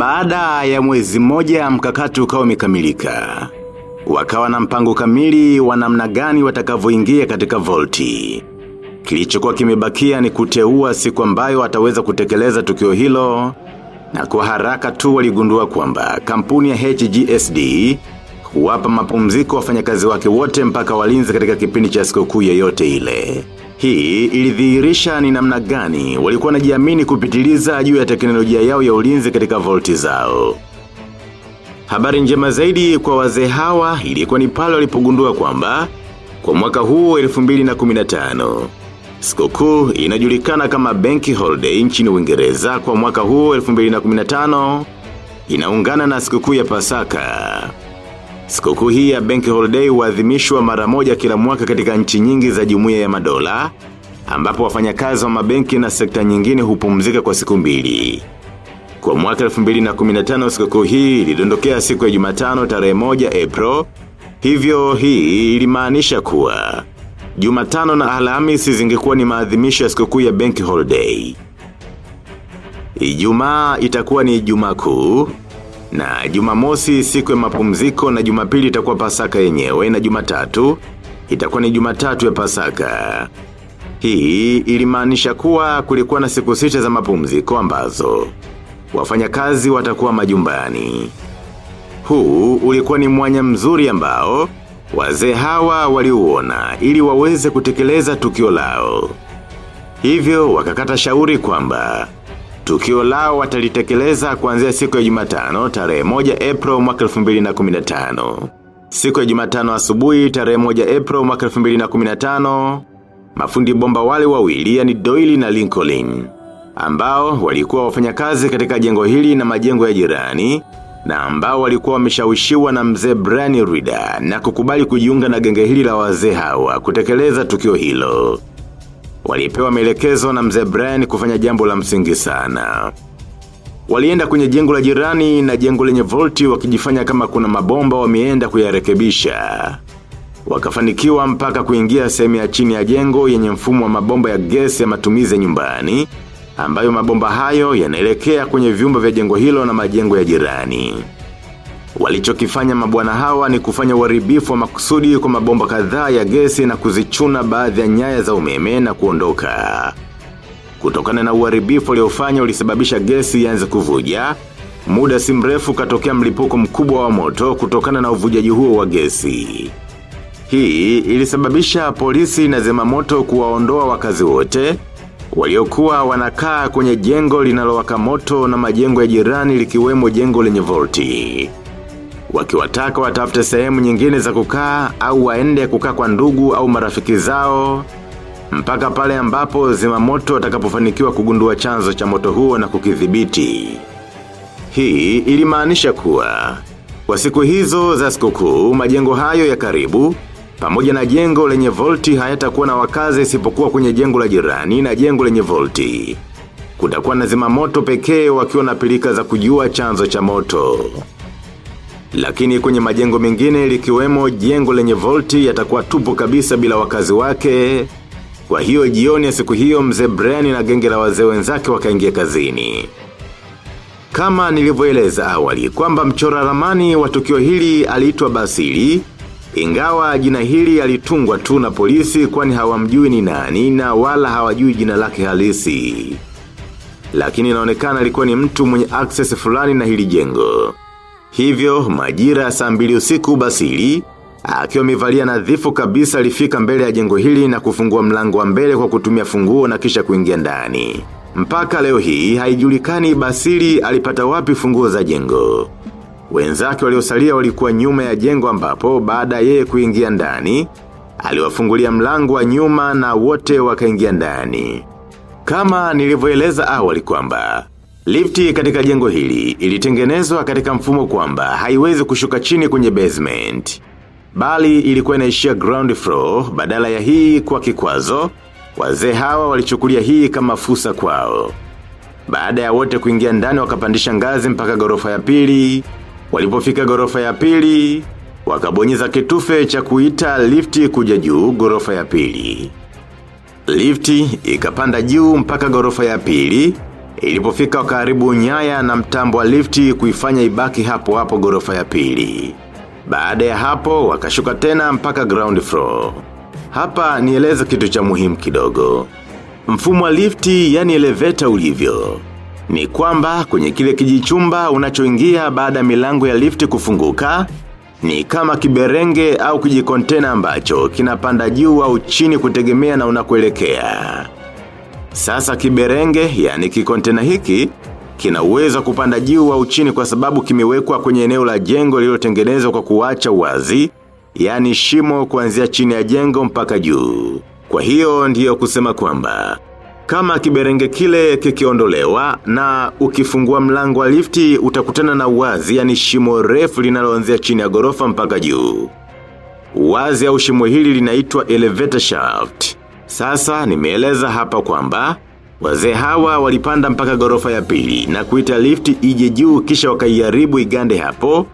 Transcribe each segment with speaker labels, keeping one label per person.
Speaker 1: Baada ya mwezi mmoja mkakati ukawa umekamilika. Wakawa na mpango kamili wa namna gani watakavyoingia katika volti. Kilichokuwa kimebakia ni kuteua siku ambayo wataweza kutekeleza tukio hilo na kwa haraka tu waligundua kwamba kampuni ya HGSD huwapa mapumziko wafanyakazi wake wote mpaka walinzi katika kipindi cha sikukuu yoyote ile. Hii ilidhihirisha ni namna gani walikuwa wanajiamini kupitiliza juu ya teknolojia yao ya ulinzi katika volti zao. Habari njema zaidi kwa wazee hawa ilikuwa ni pale walipogundua kwamba kwa mwaka huu 2015 Sikukuu inajulikana kama Bank Holiday nchini Uingereza kwa mwaka huu 2015 inaungana na sikukuu ya Pasaka. Sikukuu hii ya Bank Holiday huadhimishwa mara moja kila mwaka katika nchi nyingi za Jumuiya ya Madola ambapo wafanyakazi wa mabenki na sekta nyingine hupumzika kwa siku mbili. Kwa mwaka 2015 sikukuu hii ilidondokea siku ya Jumatano tarehe moja April, hivyo hii ilimaanisha kuwa Jumatano na Alhamisi zingekuwa ni maadhimisho ya sikukuu ya Bank Holiday. Ijumaa itakuwa ni Ijumaa kuu na Jumamosi siku ya mapumziko na Jumapili itakuwa Pasaka yenyewe na Jumatatu itakuwa ni Jumatatu ya Pasaka. Hii ilimaanisha kuwa kulikuwa na siku sita za mapumziko ambazo wafanyakazi watakuwa majumbani. Huu ulikuwa ni mwanya mzuri ambao Wazee hawa waliuona ili waweze kutekeleza tukio lao. Hivyo wakakata shauri kwamba tukio lao watalitekeleza kuanzia siku ya Jumatano tarehe moja April mwaka 2015. Siku ya Jumatano asubuhi tarehe moja April mwaka 2015, mafundi bomba wale wawili yani Doyle na Lincoln ambao walikuwa wafanyakazi katika jengo hili na majengo ya jirani na ambao walikuwa wameshawishiwa na mzee Brani Rida na kukubali kujiunga na genge hili la wazee hawa kutekeleza tukio hilo. Walipewa maelekezo na mzee Brian kufanya jambo la msingi sana. Walienda kwenye jengo la jirani na jengo lenye volti wakijifanya kama kuna mabomba wameenda kuyarekebisha. Wakafanikiwa mpaka kuingia sehemu ya chini ya jengo yenye mfumo wa mabomba ya gesi ya matumizi nyumbani ambayo mabomba hayo yanaelekea kwenye vyumba vya jengo hilo na majengo ya jirani. Walichokifanya mabwana hawa ni kufanya uharibifu wa makusudi kwa mabomba kadhaa ya gesi na kuzichuna baadhi ya nyaya za umeme na kuondoka. Kutokana na uharibifu waliofanya ulisababisha gesi ianze kuvuja, muda si mrefu katokea mlipuko mkubwa wa moto kutokana na uvujaji huo wa gesi. Hii ilisababisha polisi na zimamoto kuwaondoa wakazi wote, waliokuwa wanakaa kwenye jengo linalowaka moto na majengo ya jirani likiwemo jengo lenye volti. Wakiwataka watafute sehemu nyingine za kukaa au waende kukaa kwa ndugu au marafiki zao, mpaka pale ambapo zimamoto watakapofanikiwa kugundua chanzo cha moto huo na kukidhibiti. Hii ilimaanisha kuwa, kwa siku hizo za sikukuu majengo hayo ya karibu, pamoja na jengo lenye volti hayatakuwa na wakazi isipokuwa kwenye jengo la jirani na jengo lenye volti. Kutakuwa na zimamoto pekee wakiwa na pilika za kujua chanzo cha moto. Lakini kwenye majengo mengine likiwemo jengo lenye volti yatakuwa tupo kabisa bila wakazi wake. Kwa hiyo jioni ya siku hiyo mzee Brian na genge la wazee wenzake wakaingia kazini. Kama nilivyoeleza awali kwamba mchora ramani wa tukio hili aliitwa Basili, ingawa jina hili alitungwa tu na polisi kwani hawamjui ni nani na wala hawajui jina lake halisi. Lakini inaonekana alikuwa ni mtu mwenye access fulani na hili jengo. Hivyo, majira ya saa mbili usiku Basili, akiwa amevalia nadhifu kabisa alifika mbele ya jengo hili na kufungua mlango wa mbele kwa kutumia funguo na kisha kuingia ndani. Mpaka leo hii haijulikani Basili alipata wapi funguo za jengo. Wenzake waliosalia walikuwa nyuma ya jengo ambapo baada yeye kuingia ndani, aliwafungulia mlango wa nyuma na wote wakaingia ndani. Kama nilivyoeleza awali kwamba, lifti katika jengo hili ilitengenezwa katika mfumo kwamba haiwezi kushuka chini kwenye basement. Bali ilikuwa inaishia ground floor badala ya hii kwa kikwazo, wazee hawa walichukulia hii kama fursa kwao. Baada ya wote kuingia ndani wakapandisha ngazi mpaka gorofa ya pili, walipofika gorofa ya pili, wakabonyeza kitufe cha kuita lifti kuja juu gorofa ya pili. Lifti ikapanda juu mpaka gorofa ya pili, Ilipofika karibu nyaya na mtambo wa lifti kuifanya ibaki hapo hapo gorofa ya pili. Baada ya hapo, wakashuka tena mpaka ground floor. Hapa nieleze kitu cha muhimu kidogo. Mfumo wa lifti, yani elevator ulivyo. Ni kwamba kwenye kile kijichumba unachoingia baada milango ya lifti kufunguka, ni kama kiberenge au kijikontena ambacho kinapanda juu au chini kutegemea na unakuelekea. Sasa kiberenge, yani kikontena hiki, kinaweza kupanda juu au chini kwa sababu kimewekwa kwenye eneo la jengo lililotengenezwa kwa kuacha wazi, yani shimo kuanzia chini ya jengo mpaka juu. Kwa hiyo ndiyo kusema kwamba, kama kiberenge kile kikiondolewa na ukifungua mlango wa lifti utakutana na wazi yani shimo refu linaloanzia chini ya gorofa mpaka juu. Wazi au shimo hili linaitwa elevator shaft. Sasa nimeeleza hapa kwamba, wazee hawa walipanda mpaka gorofa ya pili na kuita lifti ije juu kisha wakaiharibu igande hapo,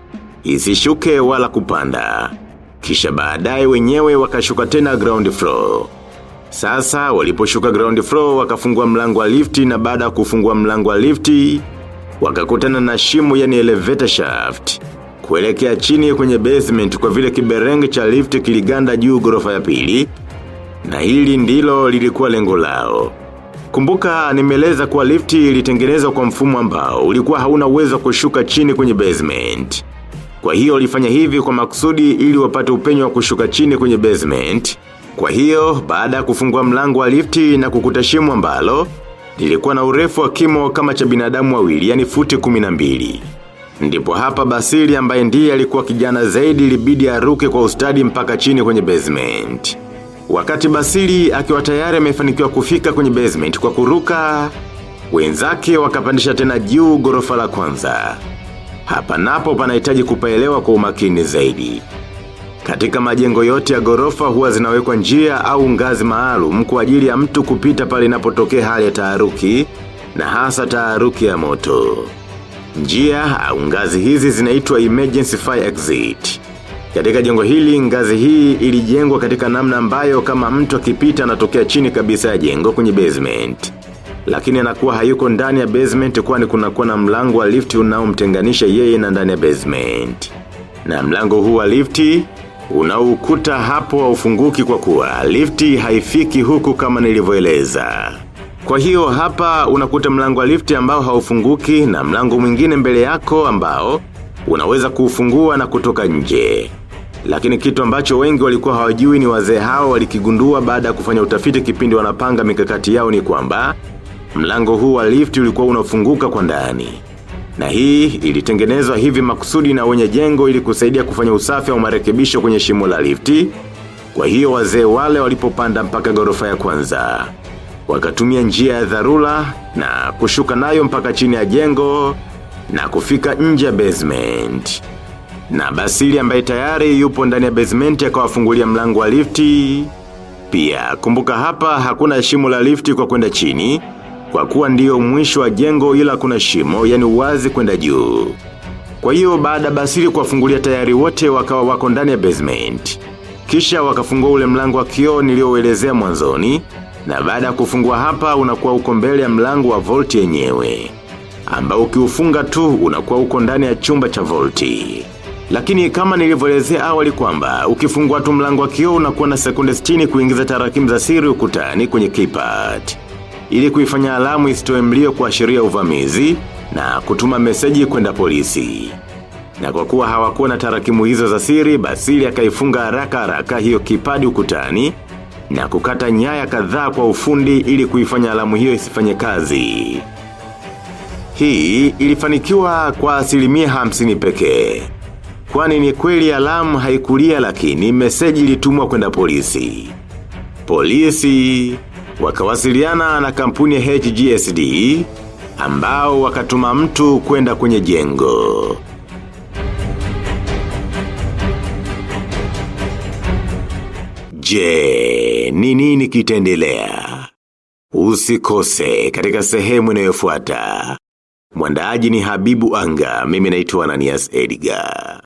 Speaker 1: isishuke wala kupanda. Kisha baadaye wenyewe wakashuka tena ground floor. Sasa waliposhuka ground floor wakafungua mlango wa lifti na baada ya kufungua mlango wa lifti wakakutana na shimo yani elevator shaft. Kuelekea chini kwenye basement kwa vile kiberenge cha lift kiliganda juu gorofa ya pili na hili ndilo lilikuwa lengo lao. Kumbuka nimeleza kuwa lifti ilitengenezwa kwa mfumo ambao ulikuwa hauna uwezo kushuka chini kwenye basement. Kwa hiyo walifanya hivi kwa maksudi ili wapate upenyo wa kushuka chini kwenye basement. Kwa hiyo, baada ya kufungua mlango wa lifti na kukuta shimo ambalo, lilikuwa na urefu wa kimo kama cha binadamu wawili, yani futi kuminambili. Ndipo hapa Basili ambaye ndiye alikuwa kijana zaidi libidi aruke kwa ustadi mpaka chini kwenye basement. Wakati Basili akiwa tayari amefanikiwa kufika kwenye basement kwa kuruka, wenzake wakapandisha tena juu gorofa la kwanza. Hapa napo panahitaji kupaelewa kwa umakini zaidi. Katika majengo yote ya gorofa huwa zinawekwa njia au ngazi maalum kwa ajili ya mtu kupita pale inapotokea hali ya taharuki na hasa taharuki ya moto. Njia au ngazi hizi zinaitwa emergency fire exit. Katika jengo hili ngazi hii ilijengwa katika namna ambayo kama mtu akipita anatokea chini kabisa ya jengo kwenye basement. Lakini anakuwa hayuko ndani ya basement kwani kunakuwa na mlango wa lifti unaomtenganisha yeye na ndani ya basement. Na mlango huu wa lifti unaukuta hapo haufunguki kwa kuwa lifti haifiki huku kama nilivyoeleza. Kwa hiyo hapa unakuta mlango wa lifti ambao haufunguki na mlango mwingine mbele yako ambao unaweza kuufungua na kutoka nje. Lakini kitu ambacho wengi walikuwa hawajui ni wazee hao walikigundua baada ya kufanya utafiti kipindi wanapanga mikakati yao ni kwamba mlango huu wa lift ulikuwa unafunguka kwa ndani. Na hii ilitengenezwa hivi makusudi na wenye jengo ili kusaidia kufanya usafi au marekebisho kwenye shimo la lifti. Kwa hiyo wazee wale walipopanda mpaka gorofa ya kwanza. Wakatumia njia ya dharura na kushuka nayo mpaka chini ya jengo na kufika nje ya basement. Na Basili ambaye tayari yupo ndani ya basement akawafungulia mlango wa lifti. Pia kumbuka hapa hakuna shimo la lifti kwa kwenda chini, kwa kuwa ndiyo mwisho wa jengo ila kuna shimo yani uwazi kwenda juu. Kwa hiyo baada Basili kuwafungulia tayari wote wakawa wako ndani ya basement. Kisha wakafungua ule mlango wa kioo niliouelezea mwanzoni, na baada ya kufungua hapa unakuwa uko mbele ya mlango wa volti yenyewe ambao ukiufunga tu unakuwa uko ndani ya chumba cha volti. Lakini kama nilivyoelezea awali kwamba, ukifungua tu mlango wa kioo unakuwa na sekunde 60 kuingiza tarakimu za siri ukutani kwenye keypad. Ili kuifanya alamu isitoe mlio kuashiria uvamizi na kutuma meseji kwenda polisi. Na kwa kuwa hawakuwa na tarakimu hizo za siri, Basili akaifunga haraka haraka hiyo kipadi ukutani na kukata nyaya kadhaa kwa ufundi ili kuifanya alamu hiyo isifanye kazi. Hii ilifanikiwa kwa asilimia hamsini pekee. Kwani ni kweli alamu haikulia lakini meseji ilitumwa kwenda polisi. Polisi wakawasiliana na kampuni ya HGSD ambao wakatuma mtu kwenda kwenye jengo. Je, ni nini kitendelea? Usikose katika sehemu inayofuata. Mwandaaji ni Habibu Anga, mimi naitwa Ananias Edgar.